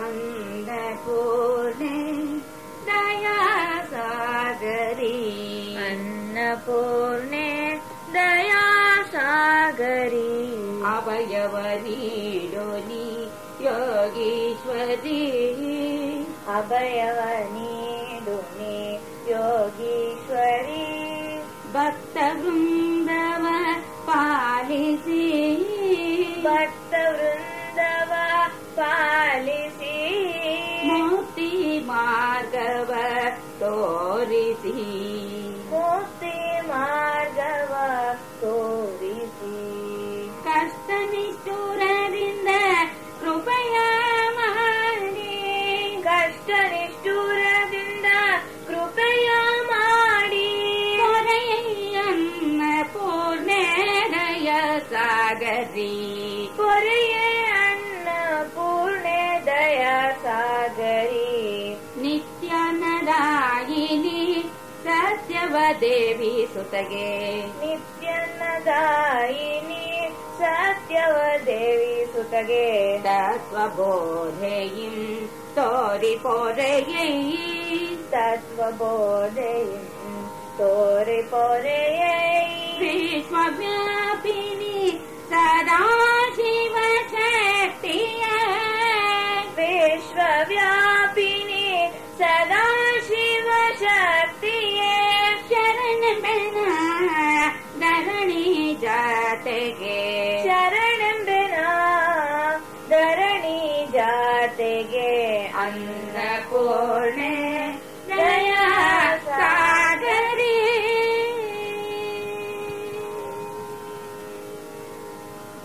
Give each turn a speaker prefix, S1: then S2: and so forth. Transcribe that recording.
S1: अन्नपूर्णे दया सागरी
S2: अन्नपूर्णे दया सागरी
S1: अभयवनीडोनि योगीश्वरी।
S2: अभयवनीडुनि योगीश्वरी।
S1: भक्तवृन्दव पालिसि।
S2: भक्तवृन्दव
S1: ीते
S2: मार्गवारिति
S1: कष्ट निष्ठुरविन्द कृपया
S2: कष्ट निष्ठुरविन्द कृपया माणि
S1: हरय पूर्णेदय पूर्णे दया सागरी
S2: पोर अन्न पूर्णेदय सागरी
S1: सत्यव देवी सुतगे।
S2: नित्यन्नदायिनी सत्यव देवी सुतगे।
S1: दत्वबोधेयिम् तोरि पोरयै
S2: दत्त्वबोधेयि तोरिपोरयै।
S1: विश्वव्यापिनि सदा जीव
S2: विश्वव्या
S1: ಜಾತೆಗೆ.
S2: ಶರಣೆಂಬೆ ಧರಣಿ ಜಾತೆಗೆ.
S1: ಅನ್ನಪೂರ್ಣೆ